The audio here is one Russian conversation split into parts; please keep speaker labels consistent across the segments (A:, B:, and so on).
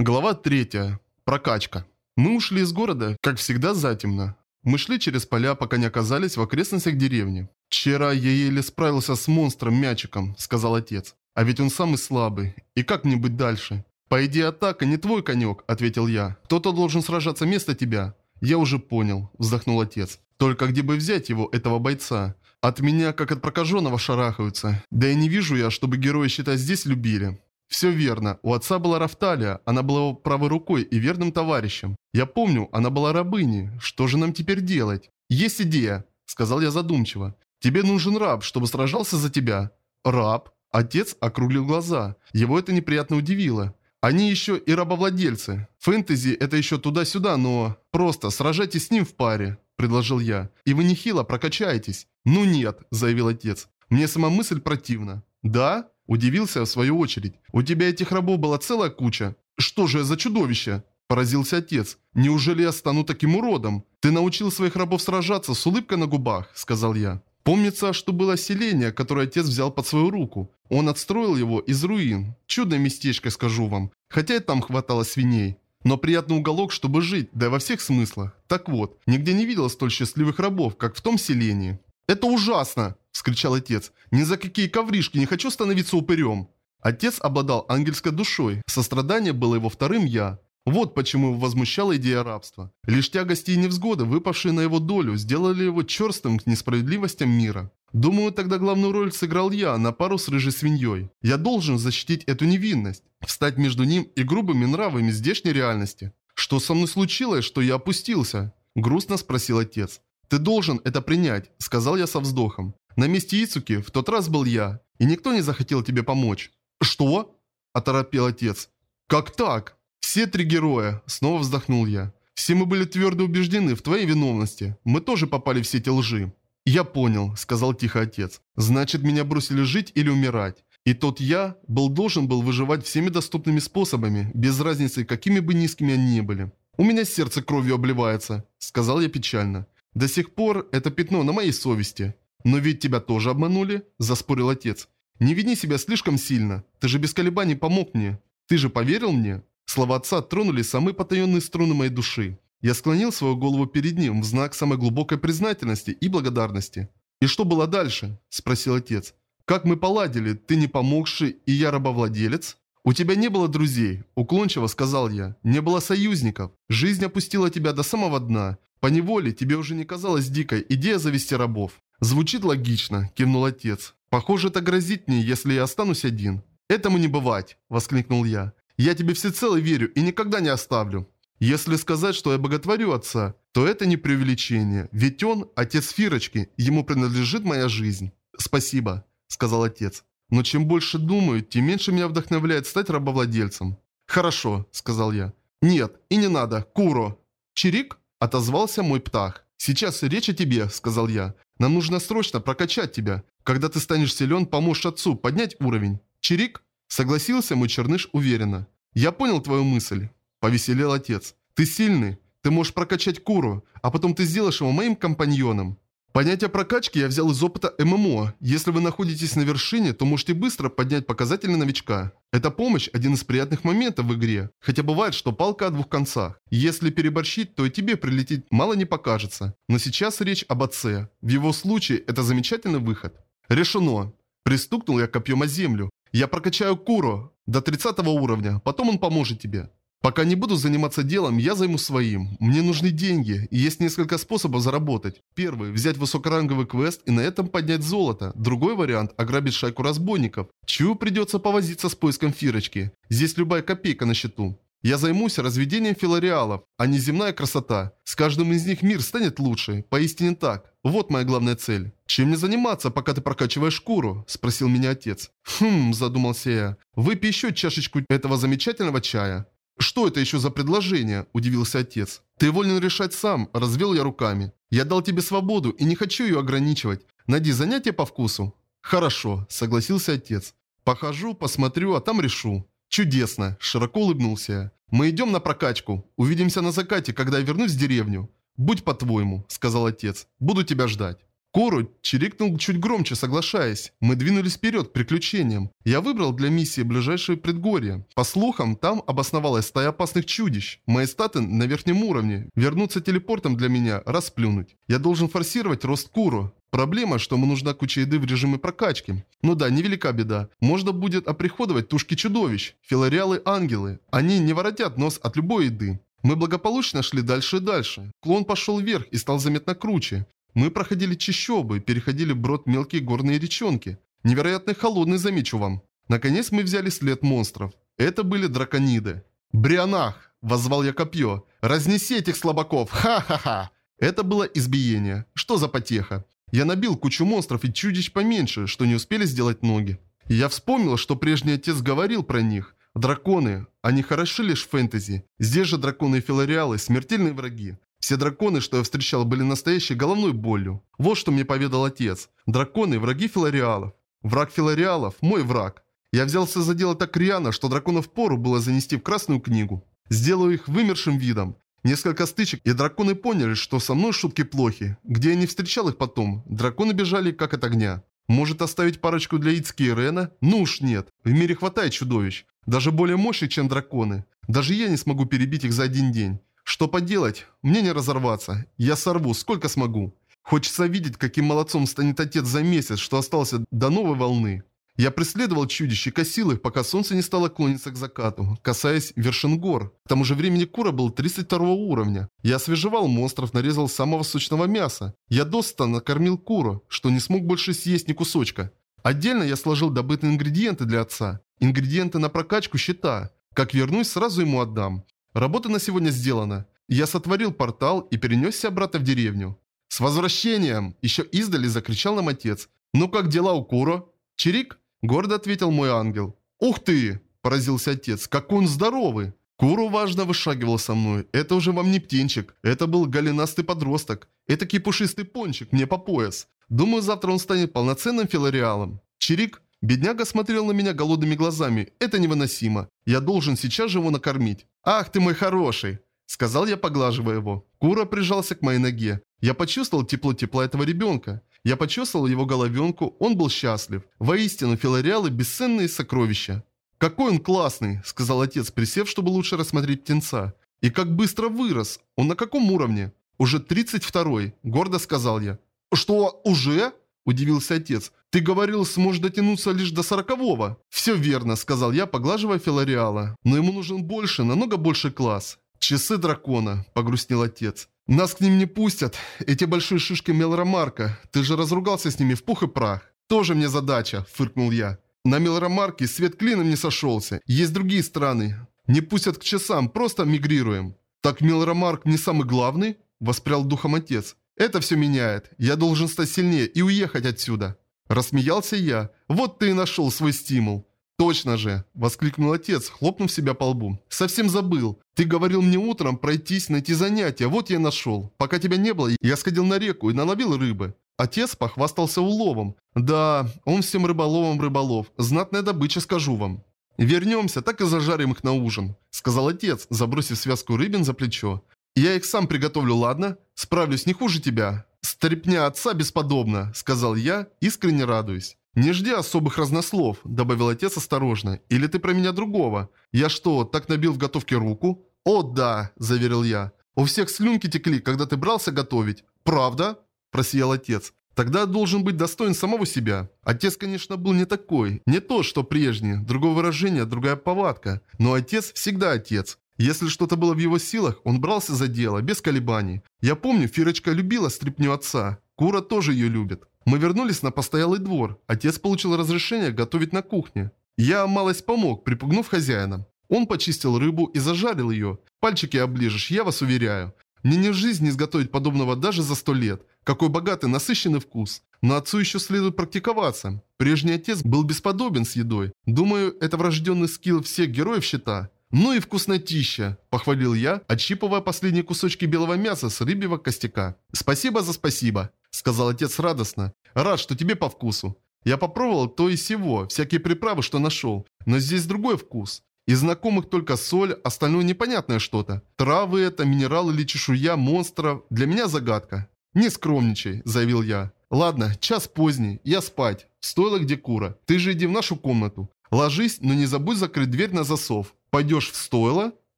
A: Глава 3. Прокачка. Мы ушли из города, как всегда, затемно. Мы шли через поля, пока не оказались в окрестностях деревни. «Вчера я еле справился с монстром-мячиком», — сказал отец. «А ведь он самый слабый. И как мне быть дальше?» «По идее, атака не твой конек», — ответил я. «Кто-то должен сражаться вместо тебя». «Я уже понял», — вздохнул отец. «Только где бы взять его, этого бойца? От меня, как от прокаженного, шарахаются. Да и не вижу я, чтобы герои, считать, здесь любили». Все верно. У отца была Рафталия, она была правой рукой и верным товарищем. Я помню, она была рабыней. Что же нам теперь делать? Есть идея, сказал я задумчиво. Тебе нужен раб, чтобы сражался за тебя. Раб? Отец округлил глаза. Его это неприятно удивило. Они еще и рабовладельцы. Фэнтези это еще туда-сюда, но... Просто сражайтесь с ним в паре, предложил я. И вы нехило прокачаетесь. Ну нет, заявил отец. Мне сама мысль противна. Да? Удивился в свою очередь. «У тебя этих рабов была целая куча. Что же за чудовище?» Поразился отец. «Неужели я стану таким уродом? Ты научил своих рабов сражаться с улыбкой на губах», сказал я. Помнится, что было селение, которое отец взял под свою руку. Он отстроил его из руин. Чудное местечко, скажу вам. Хотя и там хватало свиней. Но приятный уголок, чтобы жить, да и во всех смыслах. Так вот, нигде не видел столь счастливых рабов, как в том селении. «Это ужасно!» – вскричал отец. «Ни за какие ковришки не хочу становиться упырем!» Отец обладал ангельской душой, сострадание было его вторым «я». Вот почему его возмущала идея рабства. Лишь тягости и невзгоды, выпавшие на его долю, сделали его черстым к несправедливостям мира. Думаю, тогда главную роль сыграл я на пару с рыжей свиньей. Я должен защитить эту невинность, встать между ним и грубыми нравами здешней реальности. Что со мной случилось, что я опустился? Грустно спросил отец. «Ты должен это принять», — сказал я со вздохом. «На месте Ицуки в тот раз был я, и никто не захотел тебе помочь». «Что?» – оторопел отец. «Как так?» «Все три героя», – снова вздохнул я. «Все мы были твердо убеждены в твоей виновности. Мы тоже попали в сети лжи». «Я понял», – сказал тихо отец. «Значит, меня бросили жить или умирать. И тот я был должен был выживать всеми доступными способами, без разницы, какими бы низкими они ни были. У меня сердце кровью обливается», – сказал я печально. До сих пор это пятно на моей совести. Но ведь тебя тоже обманули, заспорил отец. Не вини себя слишком сильно. Ты же без колебаний помог мне. Ты же поверил мне? Слова отца тронули самые потаенные струны моей души. Я склонил свою голову перед ним в знак самой глубокой признательности и благодарности. «И что было дальше?» – спросил отец. «Как мы поладили? Ты не помогший, и я рабовладелец?» «У тебя не было друзей», – уклончиво сказал я. «Не было союзников. Жизнь опустила тебя до самого дна. По неволе тебе уже не казалась дикой идея завести рабов. Звучит логично, кивнул отец. Похоже, это грозит мне, если я останусь один. Этому не бывать, воскликнул я. Я тебе всецело верю и никогда не оставлю. Если сказать, что я боготворю отца, то это не преувеличение, ведь он – отец Фирочки, ему принадлежит моя жизнь. Спасибо, сказал отец. Но чем больше думаю, тем меньше меня вдохновляет стать рабовладельцем. Хорошо, сказал я. Нет, и не надо, Куро. Чирик? Отозвался мой птах. «Сейчас речь о тебе», — сказал я. «Нам нужно срочно прокачать тебя. Когда ты станешь силен, поможешь отцу поднять уровень». «Чирик?» Согласился мой черныш уверенно. «Я понял твою мысль», — повеселел отец. «Ты сильный. Ты можешь прокачать Куру, а потом ты сделаешь его моим компаньоном. Понятие прокачки я взял из опыта ММО. Если вы находитесь на вершине, то можете быстро поднять показатели новичка. Эта помощь – один из приятных моментов в игре. Хотя бывает, что палка о двух концах. Если переборщить, то и тебе прилетит мало не покажется. Но сейчас речь об отце. В его случае это замечательный выход. Решено. Пристукнул я копьем о землю. Я прокачаю Куру до 30 уровня, потом он поможет тебе. Пока не буду заниматься делом, я займу своим. Мне нужны деньги, и есть несколько способов заработать. Первый – взять высокоранговый квест и на этом поднять золото. Другой вариант – ограбить шайку разбойников. Чью придется повозиться с поиском фирочки. Здесь любая копейка на счету. Я займусь разведением филореалов, а не земная красота. С каждым из них мир станет лучше. Поистине так. Вот моя главная цель. «Чем мне заниматься, пока ты прокачиваешь шкуру?» – спросил меня отец. «Хм», – задумался я. «Выпей еще чашечку этого замечательного чая». «Что это еще за предложение?» – удивился отец. «Ты волен решать сам», – развел я руками. «Я дал тебе свободу и не хочу ее ограничивать. Найди занятие по вкусу». «Хорошо», – согласился отец. «Похожу, посмотрю, а там решу». «Чудесно!» – широко улыбнулся я. «Мы идем на прокачку. Увидимся на закате, когда я вернусь в деревню». «Будь по-твоему», – сказал отец. «Буду тебя ждать». Кору чирикнул чуть громче, соглашаясь. Мы двинулись вперед к приключениям. Я выбрал для миссии ближайшее предгорье. По слухам, там обосновалась стая опасных чудищ. Мои статы на верхнем уровне. Вернуться телепортом для меня – расплюнуть. Я должен форсировать рост Куру. Проблема, что ему нужна куча еды в режиме прокачки. Ну да, невелика беда. Можно будет оприходовать тушки чудовищ, филариалы-ангелы. Они не воротят нос от любой еды. Мы благополучно шли дальше и дальше. Клон пошел вверх и стал заметно круче. Мы проходили чащобы, переходили брод мелкие горные речонки. Невероятно холодный, замечу вам. Наконец мы взяли след монстров. Это были дракониды. «Брианах!» – воззвал я копье. «Разнеси этих слабаков! Ха-ха-ха!» Это было избиение. Что за потеха? Я набил кучу монстров и чудищ поменьше, что не успели сделать ноги. Я вспомнил, что прежний отец говорил про них. Драконы. Они хороши лишь в фэнтези. Здесь же драконы и филариалы – смертельные враги. Все драконы, что я встречал, были настоящей головной болью. Вот что мне поведал отец. Драконы – враги филариалов. Враг филариалов – мой враг. Я взялся за дело так рьяно, что драконов пору было занести в Красную книгу. Сделаю их вымершим видом. Несколько стычек, и драконы поняли, что со мной шутки плохи. Где я не встречал их потом, драконы бежали как от огня. Может оставить парочку для Ицки и Рена? Ну уж нет. В мире хватает чудовищ. Даже более мощных, чем драконы. Даже я не смогу перебить их за один день. Что поделать? Мне не разорваться. Я сорву, сколько смогу. Хочется видеть, каким молодцом станет отец за месяц, что остался до новой волны. Я преследовал чудище, косил их, пока солнце не стало клониться к закату, касаясь вершин гор. К тому же времени Кура был 32 уровня. Я освежевал монстров, нарезал самого сочного мяса. Я доста накормил Куру, что не смог больше съесть ни кусочка. Отдельно я сложил добытые ингредиенты для отца. Ингредиенты на прокачку щита. Как вернусь, сразу ему отдам. Работа на сегодня сделана. Я сотворил портал и перенесся обратно в деревню. «С возвращением!» Еще издали закричал нам отец. «Ну как дела у Куро?» «Чирик?» Гордо ответил мой ангел. «Ух ты!» – поразился отец. «Какой он здоровый!» Куру важно вышагивал со мной. Это уже вам не птенчик. Это был голенастый подросток. Этакий пушистый пончик, мне по пояс. Думаю, завтра он станет полноценным филариалом. Чирик, бедняга смотрел на меня голодными глазами. Это невыносимо. Я должен сейчас же его накормить. Ах ты мой хороший! Сказал я, поглаживая его. Кура прижался к моей ноге. Я почувствовал тепло тепла этого ребенка. Я почесал его головенку, он был счастлив. Воистину, филариалы – бесценные сокровища. «Какой он классный!» – сказал отец, присев, чтобы лучше рассмотреть птенца. «И как быстро вырос! Он на каком уровне?» «Уже 32-й», – гордо сказал я. «Что, уже?» – удивился отец. «Ты говорил, сможешь дотянуться лишь до сорокового». «Все верно», – сказал я, поглаживая филариала. «Но ему нужен больше, намного больше класс». «Часы дракона», – погрустнел отец. «Нас к ним не пустят. Эти большие шишки Мелромарка. Ты же разругался с ними в пух и прах». «Тоже мне задача», – фыркнул я. «На Мелромарке свет клином не сошелся. Есть другие страны. Не пустят к часам, просто мигрируем». «Так Мелромарк не самый главный?» – воспрял духом отец. «Это все меняет. Я должен стать сильнее и уехать отсюда». Рассмеялся я. «Вот ты и нашел свой стимул». «Точно же!» – воскликнул отец, хлопнув себя по лбу. «Совсем забыл. Ты говорил мне утром пройтись, найти занятия, вот я нашел. Пока тебя не было, я сходил на реку и наловил рыбы». Отец похвастался уловом. «Да, он всем рыболовом рыболов. Знатная добыча, скажу вам». «Вернемся, так и зажарим их на ужин», – сказал отец, забросив связку рыбин за плечо. «Я их сам приготовлю, ладно? Справлюсь не хуже тебя». «Стрепня отца бесподобна», – сказал я, искренне радуюсь. «Не жди особых разнослов», – добавил отец осторожно. «Или ты про меня другого? Я что, так набил в готовке руку?» «О, да», – заверил я. «У всех слюнки текли, когда ты брался готовить». «Правда?» – просиял отец. «Тогда должен быть достоин самого себя». Отец, конечно, был не такой. Не то, что прежний. Другое выражение, другая повадка. Но отец всегда отец. Если что-то было в его силах, он брался за дело, без колебаний. Я помню, Фирочка любила стряпню отца. Кура тоже ее любит. Мы вернулись на постоялый двор. Отец получил разрешение готовить на кухне. Я малость помог, припугнув хозяина. Он почистил рыбу и зажарил ее. Пальчики оближешь, я вас уверяю. Мне не в жизни изготовить подобного даже за сто лет. Какой богатый, насыщенный вкус. Но отцу еще следует практиковаться. Прежний отец был бесподобен с едой. Думаю, это врожденный скилл всех героев щита. «Ну и вкуснотища!» – похвалил я, отщипывая последние кусочки белого мяса с рыбьего костяка. «Спасибо за спасибо!» – сказал отец радостно. «Рад, что тебе по вкусу. Я попробовал то и сего, всякие приправы, что нашел. Но здесь другой вкус. Из знакомых только соль, остальное непонятное что-то. Травы это, минерал или чешуя, монстров. Для меня загадка. «Не скромничай», – заявил я. Ладно, час поздний, я спать. Стоило где Кура. Ты же иди в нашу комнату. Ложись, но не забудь закрыть дверь на засов. Пойдешь в стойло?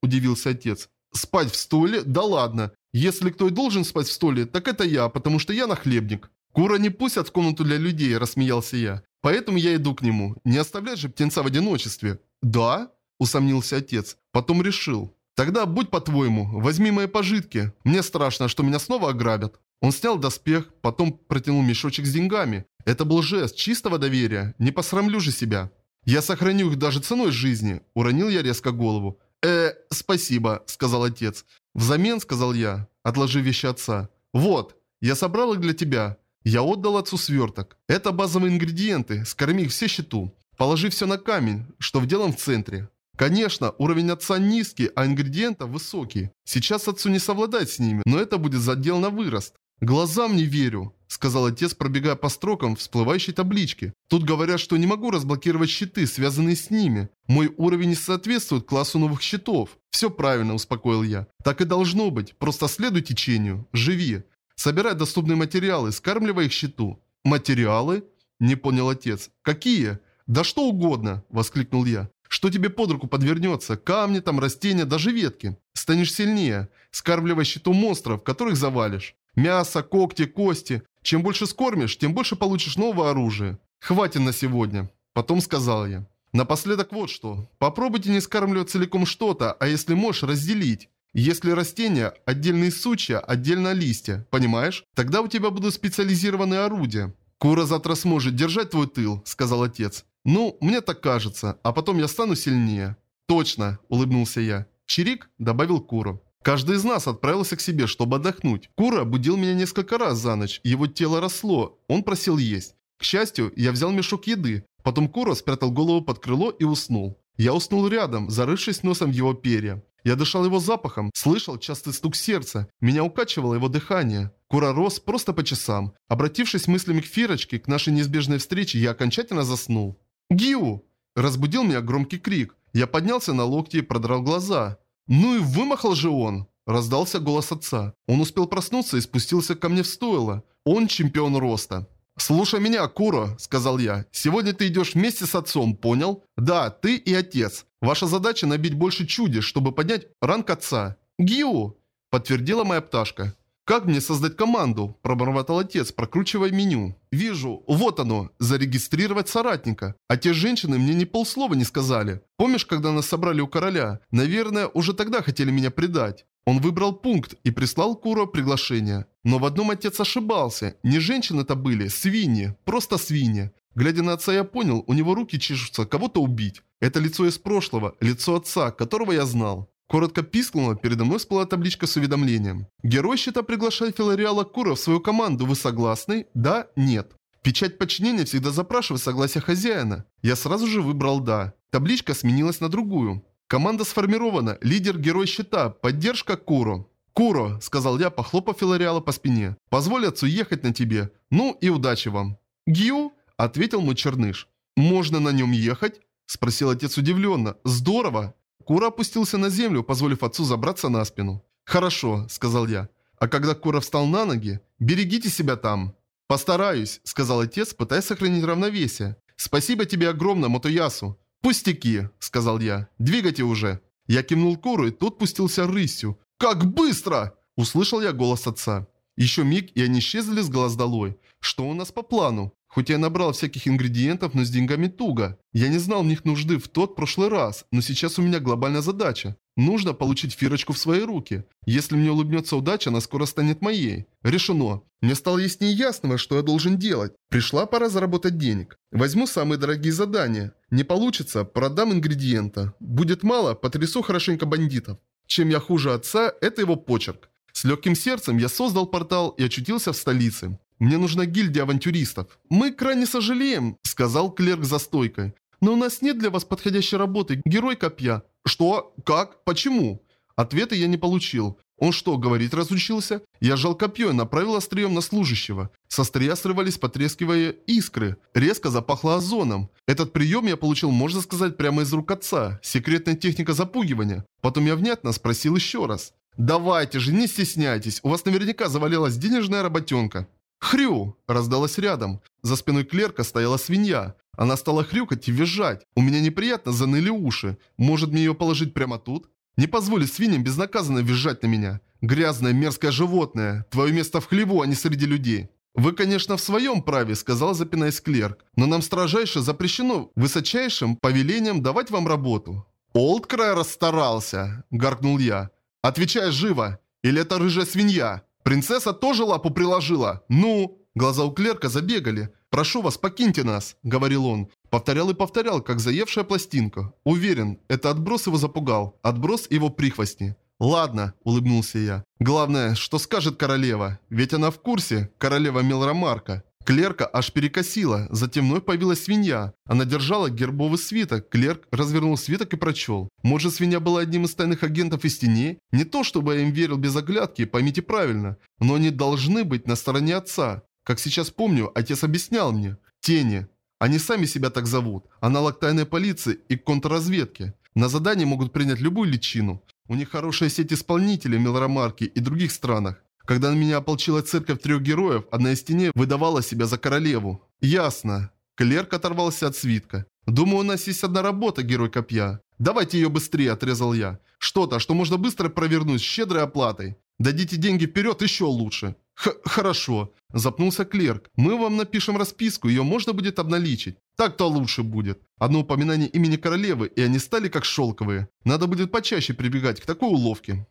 A: Удивился отец. Спать в стойле? Да ладно. Если кто и должен спать в стойле, так это я, потому что я нахлебник. Кура не пустят в комнату для людей, рассмеялся я. Поэтому я иду к нему. Не оставлять же птенца в одиночестве. Да? Усомнился отец. Потом решил. Тогда будь по-твоему, возьми мои пожитки. Мне страшно, что меня снова ограбят. Он снял доспех, потом протянул мешочек с деньгами. Это был жест чистого доверия. Не посрамлю же себя. Я сохраню их даже ценой жизни. Уронил я резко голову. «Э, спасибо», — сказал отец. «Взамен», — сказал я, отложив вещи отца. «Вот, я собрал их для тебя. Я отдал отцу сверток. Это базовые ингредиенты, скорми их все счету. Положи все на камень, что вделан в центре. Конечно, уровень отца низкий, а ингредиентов высокий. Сейчас отцу не совладать с ними, но это будет задел на вырост. «Глазам не верю», — сказал отец, пробегая по строкам всплывающей таблички. «Тут говорят, что не могу разблокировать щиты, связанные с ними. Мой уровень не соответствует классу новых щитов». «Все правильно», — успокоил я. «Так и должно быть. Просто следуй течению. Живи. Собирай доступные материалы, скармливай их щиту». «Материалы?» — не понял отец. «Какие?» «Да что угодно!» – воскликнул я. «Что тебе под руку подвернется? Камни, там, растения, даже ветки. Станешь сильнее. Скармливай щиту монстров, которых завалишь. Мясо, когти, кости. Чем больше скормишь, тем больше получишь нового оружия. Хватит на сегодня. Потом сказал я. Напоследок вот что. Попробуйте не скармливать целиком что-то, а если можешь, разделить. Если растения – отдельные сучья, отдельно листья, понимаешь? Тогда у тебя будут специализированные орудия. «Кура завтра сможет держать твой тыл», – сказал отец. «Ну, мне так кажется, а потом я стану сильнее». «Точно», – улыбнулся я. «Чирик», – добавил Куру. Каждый из нас отправился к себе, чтобы отдохнуть. Кура будил меня несколько раз за ночь, его тело росло, он просил есть. К счастью, я взял мешок еды. Потом Кура спрятал голову под крыло и уснул. Я уснул рядом, зарывшись носом в его перья. Я дышал его запахом, слышал частый стук сердца, меня укачивало его дыхание. Кура рос просто по часам. Обратившись мыслями к Фирочке, к нашей неизбежной встрече, я окончательно заснул. «Гиу!» Разбудил меня громкий крик. Я поднялся на локти и продрал глаза. «Ну и вымахал же он!» Раздался голос отца. Он успел проснуться и спустился ко мне в стойло. Он чемпион роста. «Слушай меня, Куро», — сказал я. «Сегодня ты идешь вместе с отцом, понял? Да, ты и отец. Ваша задача набить больше чудес, чтобы поднять ранг отца». «Гиу», — подтвердила моя пташка. «Как мне создать команду?» – пробормотал отец, прокручивая меню. «Вижу, вот оно, зарегистрировать соратника. А те женщины мне ни полслова не сказали. Помнишь, когда нас собрали у короля? Наверное, уже тогда хотели меня предать. Он выбрал пункт и прислал Куро приглашение. Но в одном отец ошибался. Не женщины это были, свиньи. Просто свиньи. Глядя на отца, я понял, у него руки чешутся кого-то убить. Это лицо из прошлого, лицо отца, которого я знал. Коротко пискнула, передо мной всплыла табличка с уведомлением. Герой счета приглашает Филариала Кура в свою команду. Вы согласны? Да? Нет. Печать подчинения всегда запрашивает согласие хозяина. Я сразу же выбрал «да». Табличка сменилась на другую. Команда сформирована. Лидер Герой Щита. Поддержка Куро. «Куро», — сказал я, похлопав Филариала по спине. «Позволь отцу ехать на тебе. Ну и удачи вам». «Гью?» — ответил мой черныш. «Можно на нем ехать?» — спросил отец удивленно. «Здорово!» Кура опустился на землю, позволив отцу забраться на спину. «Хорошо», — сказал я. А когда Кура встал на ноги, «Берегите себя там». «Постараюсь», — сказал отец, пытаясь сохранить равновесие. «Спасибо тебе огромное, Мотоясу». «Пустяки», — сказал я. «Двигайте уже». Я кивнул Куру, и тот пустился рысью. «Как быстро!» — услышал я голос отца. Еще миг, и они исчезли с глаз долой. Что у нас по плану? Хоть я набрал всяких ингредиентов, но с деньгами туго. Я не знал в них нужды в тот прошлый раз, но сейчас у меня глобальная задача. Нужно получить Фирочку в свои руки. Если мне улыбнется удача, она скоро станет моей. Решено. Мне стало яснее ясного, что я должен делать. Пришла пора заработать денег. Возьму самые дорогие задания. Не получится, продам ингредиента. Будет мало, потрясу хорошенько бандитов. Чем я хуже отца, это его почерк. С легким сердцем я создал портал и очутился в столице. Мне нужна гильдия авантюристов. Мы крайне сожалеем, сказал клерк за стойкой. Но у нас нет для вас подходящей работы, герой копья. Что? Как? Почему? Ответа я не получил. Он что, говорить разучился? Я сжал копье и направил острием на служащего. Со острия срывались потрескивая искры. Резко запахло озоном. Этот прием я получил, можно сказать, прямо из рук отца. Секретная техника запугивания. Потом я внятно спросил еще раз. «Давайте же, не стесняйтесь, у вас наверняка завалилась денежная работенка». «Хрю!» – раздалась рядом. За спиной клерка стояла свинья. Она стала хрюкать и визжать. У меня неприятно заныли уши. Может мне ее положить прямо тут? Не позволить свиньям безнаказанно визжать на меня. Грязное, мерзкое животное. Твое место в хлеву, а не среди людей. «Вы, конечно, в своем праве», – сказал запинаясь клерк, «но нам строжайше запрещено высочайшим повелением давать вам работу». «Олдкрай расстарался», – гаркнул я. «Отвечай живо! Или это рыжая свинья? Принцесса тоже лапу приложила? Ну?» Глаза у клерка забегали. «Прошу вас, покиньте нас», – говорил он. Повторял и повторял, как заевшая пластинка. Уверен, это отброс его запугал. Отброс его прихвостни. «Ладно», – улыбнулся я. «Главное, что скажет королева? Ведь она в курсе, королева Мелромарка». Клерка аж перекосила, затем вновь появилась свинья. Она держала гербовый свиток. Клерк развернул свиток и прочел. Может, свинья была одним из тайных агентов из теней? Не то, чтобы я им верил без оглядки, поймите правильно. Но они должны быть на стороне отца. Как сейчас помню, отец объяснял мне. Тени. Они сами себя так зовут. Аналог тайной полиции и контрразведки. На задание могут принять любую личину. У них хорошая сеть исполнителей в Мелромарке и других странах. Когда на меня ополчила церковь трех героев, одна из теней выдавала себя за королеву. Ясно. Клерк оторвался от свитка. Думаю, у нас есть одна работа, герой копья. Давайте ее быстрее, отрезал я. Что-то, что можно быстро провернуть с щедрой оплатой. Дадите деньги вперед, еще лучше. Х хорошо. Запнулся клерк. Мы вам напишем расписку, ее можно будет обналичить. Так-то лучше будет. Одно упоминание имени королевы, и они стали как шелковые. Надо будет почаще прибегать к такой уловке.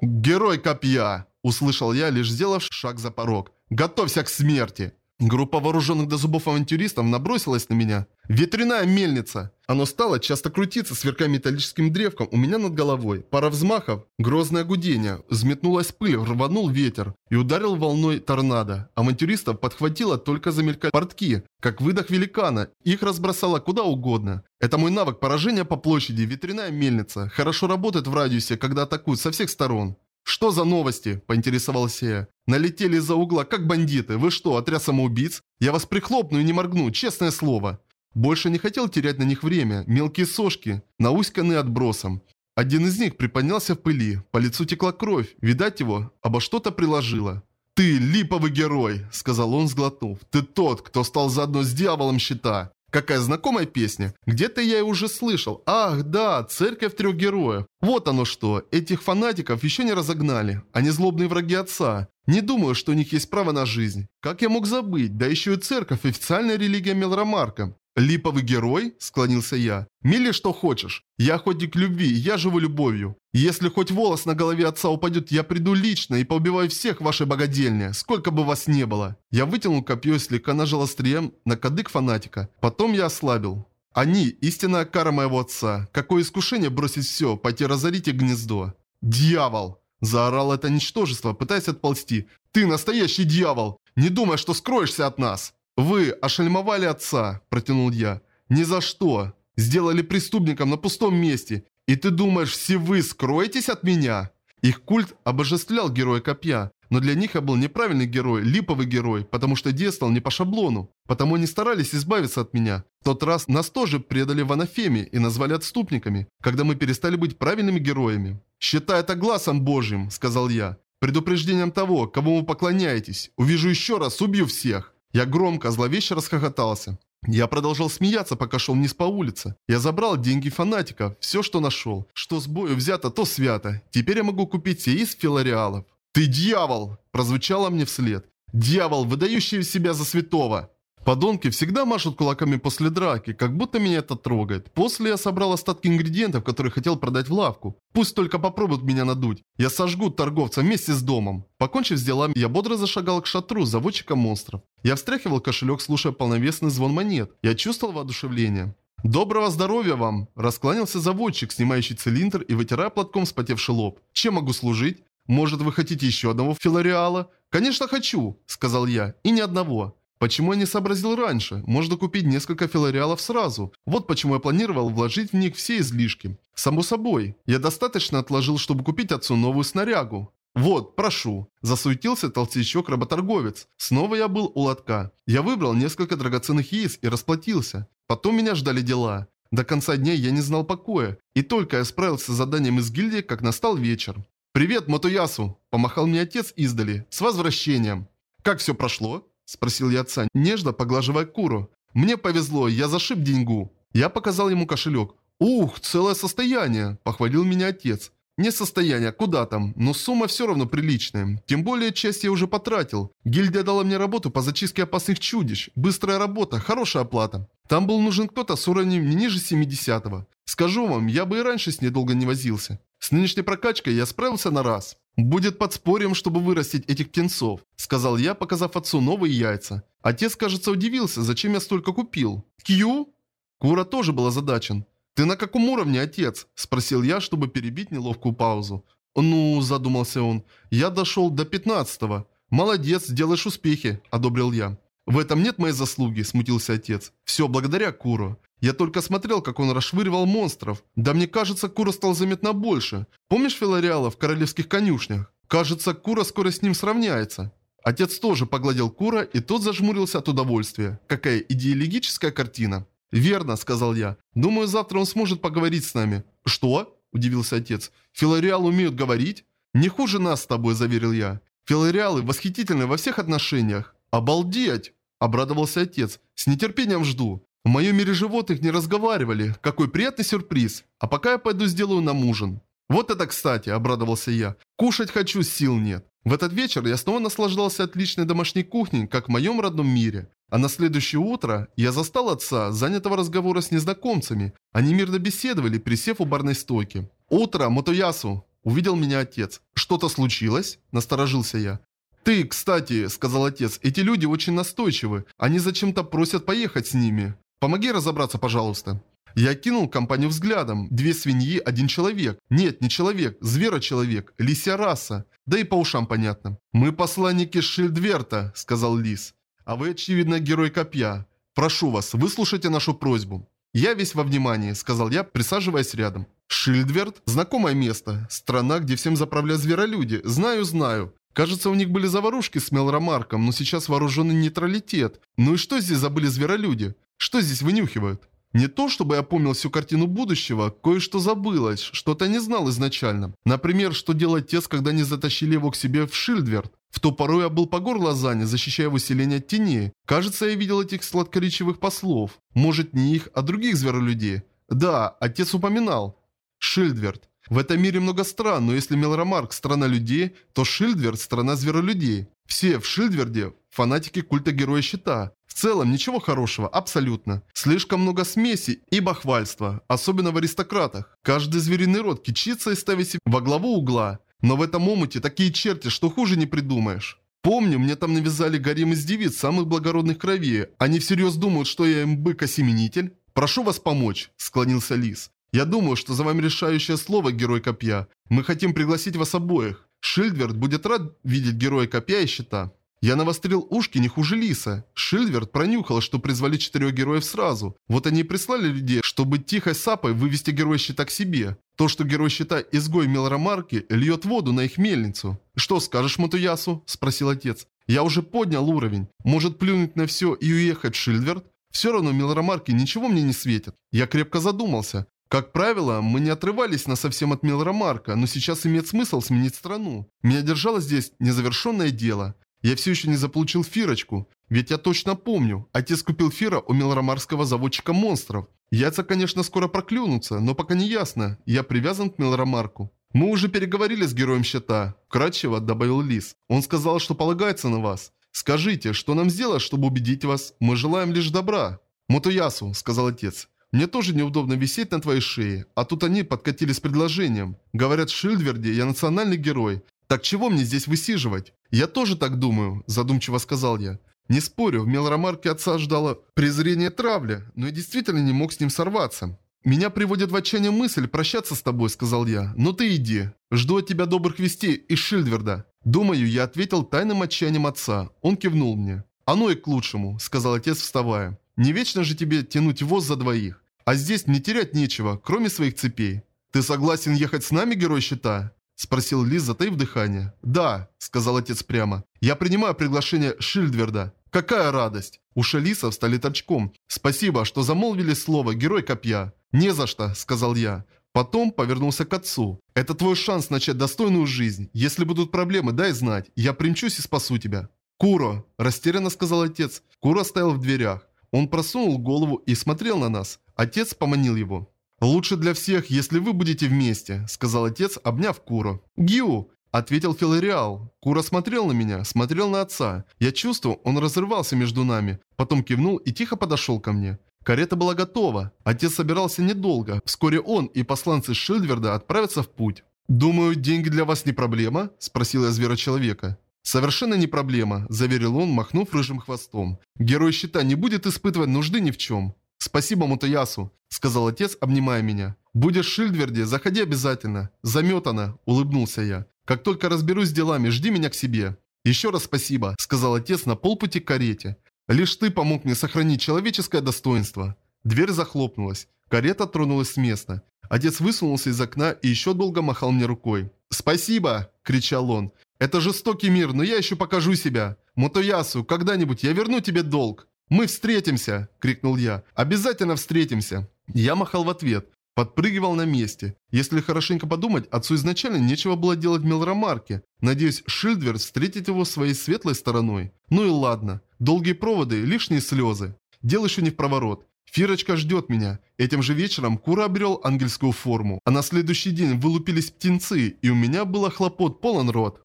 A: «Герой копья!» – услышал я, лишь сделав шаг за порог. «Готовься к смерти!» Группа вооруженных до зубов авантюристов набросилась на меня. Ветряная мельница! Оно стало часто крутиться, сверкая металлическим древком у меня над головой. Пара взмахов, грозное гудение, взметнулась пыль, рванул ветер и ударил волной торнадо. Авантюристов подхватило только замелькали портки, как выдох великана, их разбросало куда угодно. Это мой навык поражения по площади, ветряная мельница. Хорошо работает в радиусе, когда атакуют со всех сторон. «Что за новости?» – поинтересовался я. «Налетели из-за угла, как бандиты. Вы что, отряд самоубийц? Я вас прихлопну и не моргну, честное слово». Больше не хотел терять на них время. Мелкие сошки, науськанные отбросом. Один из них приподнялся в пыли. По лицу текла кровь. Видать его, обо что-то приложило. «Ты липовый герой!» – сказал он, сглотнув. «Ты тот, кто стал заодно с дьяволом щита!» Какая знакомая песня. Где-то я ее уже слышал. Ах, да, церковь трех героев. Вот оно что. Этих фанатиков еще не разогнали. Они злобные враги отца. Не думаю, что у них есть право на жизнь. Как я мог забыть? Да еще и церковь, официальная религия Мелромарка. «Липовый герой?» – склонился я. «Мили что хочешь. Я охотник любви, я живу любовью. Если хоть волос на голове отца упадет, я приду лично и поубиваю всех вашей богадельни, сколько бы вас не было». Я вытянул копье и слегка нажал острием на кадык фанатика. Потом я ослабил. Они – истинная кара моего отца. Какое искушение бросить все, пойти разорить их гнездо. «Дьявол!» – заорал это ничтожество, пытаясь отползти. «Ты настоящий дьявол! Не думай, что скроешься от нас!» «Вы ошельмовали отца», – протянул я. «Ни за что. Сделали преступником на пустом месте. И ты думаешь, все вы скроетесь от меня?» Их культ обожествлял героя копья, но для них я был неправильный герой, липовый герой, потому что действовал не по шаблону. Потому они старались избавиться от меня. В тот раз нас тоже предали в анафеме и назвали отступниками, когда мы перестали быть правильными героями. «Считай это глазом божьим», – сказал я. «Предупреждением того, кому вы поклоняетесь. Увижу еще раз, убью всех». Я громко, зловеще расхохотался. Я продолжал смеяться, пока шел вниз по улице. Я забрал деньги фанатиков, все, что нашел. Что с бою взято, то свято. Теперь я могу купить из филариалов. «Ты дьявол!» – прозвучало мне вслед. «Дьявол, выдающий себя за святого!» Подонки всегда машут кулаками после драки, как будто меня это трогает. После я собрал остатки ингредиентов, которые хотел продать в лавку. Пусть только попробуют меня надуть. Я сожгу торговца вместе с домом. Покончив с делами, я бодро зашагал к шатру заводчика монстров. Я встряхивал кошелек, слушая полновесный звон монет. Я чувствовал воодушевление. «Доброго здоровья вам!» – раскланялся заводчик, снимающий цилиндр и вытирая платком вспотевший лоб. «Чем могу служить? Может, вы хотите еще одного филариала?» «Конечно хочу!» – сказал я. «И ни одного!» Почему я не сообразил раньше? Можно купить несколько филариалов сразу. Вот почему я планировал вложить в них все излишки. Само собой, я достаточно отложил, чтобы купить отцу новую снарягу. «Вот, прошу». Засуетился толстячок-работорговец. Снова я был у лотка. Я выбрал несколько драгоценных яиц и расплатился. Потом меня ждали дела. До конца дня я не знал покоя. И только я справился с заданием из гильдии, как настал вечер. «Привет, Матуясу!» – помахал мне отец издали. «С возвращением!» «Как все прошло?» Спросил я отца, нежно поглаживая Куру. Мне повезло, я зашиб деньгу. Я показал ему кошелек. «Ух, целое состояние!» – похвалил меня отец. Не состояние, куда там, но сумма все равно приличная. Тем более часть я уже потратил. Гильдия дала мне работу по зачистке опасных чудищ. Быстрая работа, хорошая оплата. Там был нужен кто-то с уровнем не ниже 70-го. Скажу вам, я бы и раньше с ней долго не возился. С нынешней прокачкой я справился на раз. «Будет подспорьем, чтобы вырастить этих птенцов», – сказал я, показав отцу новые яйца. Отец, кажется, удивился, зачем я столько купил. «Кью?» Кура тоже был озадачен. «Ты на каком уровне, отец?» – спросил я, чтобы перебить неловкую паузу. «Ну», – задумался он, – «я дошел до пятнадцатого». «Молодец, делаешь успехи», – одобрил я. «В этом нет моей заслуги», – смутился отец. «Все благодаря Куру. Я только смотрел, как он расшвыривал монстров. Да мне кажется, Кура стал заметно больше. Помнишь Филариала в королевских конюшнях? Кажется, Кура скоро с ним сравняется». Отец тоже погладил Кура, и тот зажмурился от удовольствия. Какая идеологическая картина. «Верно», — сказал я. «Думаю, завтра он сможет поговорить с нами». «Что?» – удивился отец. «Филариал умеют говорить?» «Не хуже нас с тобой», – заверил я. «Филариалы восхитительны во всех отношениях». «Обалдеть!» – обрадовался отец. «С нетерпением жду. В моем мире животных не разговаривали. Какой приятный сюрприз. А пока я пойду сделаю нам ужин». «Вот это кстати», – обрадовался я. «Кушать хочу, сил нет». В этот вечер я снова наслаждался отличной домашней кухней, как в моем родном мире. А на следующее утро я застал отца, занятого разговора с незнакомцами. Они мирно беседовали, присев у барной стойки. «Утро, Мотоясу!» – увидел меня отец. «Что-то случилось?» – насторожился я. «Ты, кстати», – сказал отец, – «эти люди очень настойчивы. Они зачем-то просят поехать с ними. Помоги разобраться, пожалуйста». Я кинул компанию взглядом. Две свиньи, один человек. Нет, не человек, зверочеловек, лисья раса. Да и по ушам понятно. «Мы посланники Шильдверта», – сказал лис. А вы, очевидно, герой копья. Прошу вас, выслушайте нашу просьбу. Я весь во внимании, сказал я, присаживаясь рядом. Шильдверд – знакомое место. Страна, где всем заправляют зверолюди. Знаю, знаю. Кажется, у них были заварушки с Мелромарком, но сейчас вооруженный нейтралитет. Ну и что здесь забыли зверолюди? Что здесь вынюхивают? Не то, чтобы я помнил всю картину будущего, кое-что забылось, что-то не знал изначально. Например, что делать тес, когда не затащили его к себе в Шильдверд. В ту пору я был по горло занят, защищая выселение от теней. Кажется, я видел этих сладкоречивых послов. Может, не их, а других зверолюдей. Да, отец упоминал. Шильдверд. В этом мире много стран, но если Мелромарк – страна людей, то Шильдверд – страна зверолюдей. Все в Шильдверде – фанатики культа Героя Щита. В целом, ничего хорошего, абсолютно. Слишком много смеси и бахвальства, особенно в аристократах. Каждый звериный род кичится и ставит себя во главу угла. Но в этом омуте такие черти, что хуже не придумаешь. Помню, мне там навязали гарем из девиц самых благородных кровей. Они всерьез думают, что я им бык-осеменитель? Прошу вас помочь, склонился Лис. Я думаю, что за вами решающее слово, герой копья. Мы хотим пригласить вас обоих. Шильдверд будет рад видеть героя копья и щита. Я навострил ушки не хуже Лиса. Шильдверд пронюхал, что призвали четырех героев сразу. Вот они и прислали людей, чтобы тихой сапой вывести героя щита к себе. То, что герой щита изгой Мелромарки, льет воду на их мельницу. «Что скажешь, Матуясу?» – спросил отец. «Я уже поднял уровень. Может плюнуть на все и уехать в Шильдверд? Все равно Мелромарки ничего мне не светит». Я крепко задумался. Как правило, мы не отрывались на совсем от Мелромарка, но сейчас имеет смысл сменить страну. Меня держало здесь незавершенное дело. Я все еще не заполучил фирочку. Ведь я точно помню, отец купил фира у мелромарского заводчика монстров. Яйца, конечно, скоро проклюнутся, но пока не ясно. Я привязан к мелромарку. Мы уже переговорили с героем щита. Вкратчиво добавил Лис. Он сказал, что полагается на вас. Скажите, что нам сделать, чтобы убедить вас? Мы желаем лишь добра. Мотоясу, сказал отец. Мне тоже неудобно висеть на твоей шее, а тут они подкатили с предложением. Говорят, в Шильдверде я национальный герой, так чего мне здесь высиживать? Я тоже так думаю, задумчиво сказал я. Не спорю, в мелромарке отца ждало презрение травля, но я действительно не мог с ним сорваться. «Меня приводит в отчаяние мысль прощаться с тобой», — сказал я. «Но ты иди. Жду от тебя добрых вестей из Шильдверда». Думаю, я ответил тайным отчаянием отца. Он кивнул мне. «Оно и к лучшему», — сказал отец, вставая. «Не вечно же тебе тянуть воз за двоих. А здесь мне терять нечего, кроме своих цепей. Ты согласен ехать с нами, герой щита?» Спросил Лиз, затаив дыхание. «Да», — сказал отец прямо. «Я принимаю приглашение Шильдверда. Какая радость!» Уши Лиса встали торчком. «Спасибо, что замолвили слово «Герой копья». «Не за что», — сказал я. Потом повернулся к отцу. «Это твой шанс начать достойную жизнь. Если будут проблемы, дай знать. Я примчусь и спасу тебя». «Куро!» – растерянно сказал отец. Куро стоял в дверях. Он просунул голову и смотрел на нас. Отец поманил его. «Лучше для всех, если вы будете вместе», – сказал отец, обняв Куро. «Гю!» – ответил Филариал. Куро смотрел на меня, смотрел на отца. Я чувствовал, он разрывался между нами. Потом кивнул и тихо подошел ко мне. Карета была готова. Отец собирался недолго. Вскоре он и посланцы Шильдверда отправятся в путь. «Думаю, деньги для вас не проблема?» – спросил я зверочеловека. «Совершенно не проблема», – заверил он, махнув рыжим хвостом. «Герой щита не будет испытывать нужды ни в чем». «Спасибо, Мутаясу», – сказал отец, обнимая меня. «Будешь в Шильдверде, заходи обязательно». «Заметано», – улыбнулся я. «Как только разберусь с делами, жди меня к себе». «Еще раз спасибо», – сказал отец на полпути к карете. «Лишь ты помог мне сохранить человеческое достоинство». Дверь захлопнулась. Карета тронулась с места. Отец высунулся из окна и еще долго махал мне рукой. «Спасибо!» – кричал он. «Это жестокий мир, но я еще покажу себя. Мотоясу, когда-нибудь я верну тебе долг». «Мы встретимся!» – крикнул я. «Обязательно встретимся!» Я махал в ответ. Подпрыгивал на месте. Если хорошенько подумать, отцу изначально нечего было делать в Мелромарке. Надеюсь, Шильдвер встретит его своей светлой стороной. Ну и ладно. Долгие проводы, лишние слезы. Дело еще не в проворот. Фирочка ждет меня. Этим же вечером Кура обрел ангельскую форму. А на следующий день вылупились птенцы, и у меня было хлопот полон рот.